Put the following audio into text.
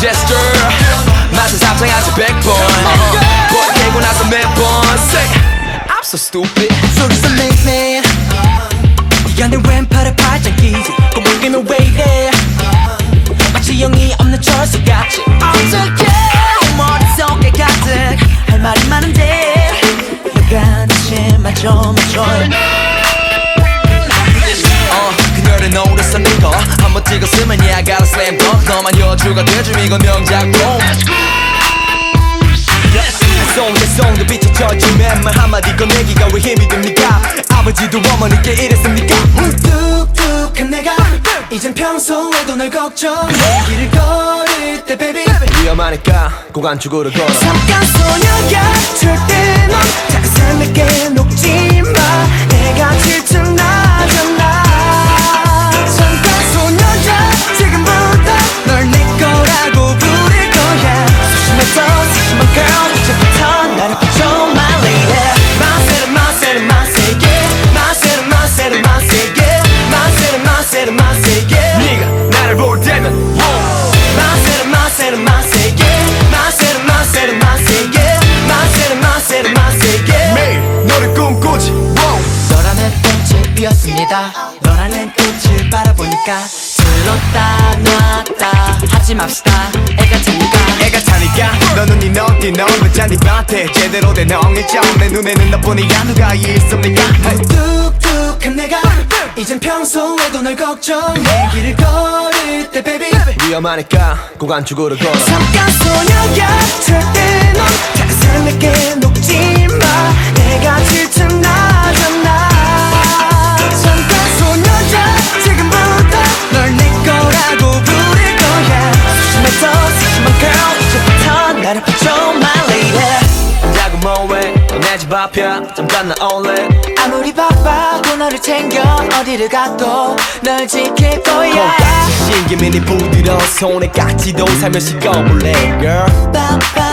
gesture 맛은 상상하지 백번 볼 깨고 나서 몇번 Say I'm so stupid 속에서 매매 네가 내 왼팔에 팔짱 끼지 꼬물기면 왜 이래 마치 영이 없는 철수 같이 너만 여주가 돼줌 이건 명작품. 송대송도 비춰져준 맨말 한마디 꺼내기가 왜 힘이 듭니까? 아버지도 어머니께 이랬습니까? 뚝뚝한 내가 이젠 평소에도 널 걱정해 길을 걸을 때 baby. 위험하니까 고관축으로 걸어. 잠깐 소녀야 절대 넌 다른 내게 녹 피었습니다. 너라는 꽃을 바라보니까 들었다 놨다. 하지 맙시다. 애가 차니까. 애가 타니까. 너는 이 너띠 너는 잔디밭에 제대로 된 엉이죠 내 눈에는 너뿐이야 누가 있습니까? 뚝뚝한 내가 이젠 평소에도 널 걱정해 길을 걸을 때 baby. 위험하니까 고관축으로 걸어 잠깐 소녀야 절대 넌 다른 사람에게 녹지 너내집 앞이야. 잠깐 나 올래. 아무리 바빠도 너를 챙겨 어디를 가도 널 지킬 거야. 신기민이 부드러운 손에 깍지도 살며시 꺼볼래 girl. 빠빠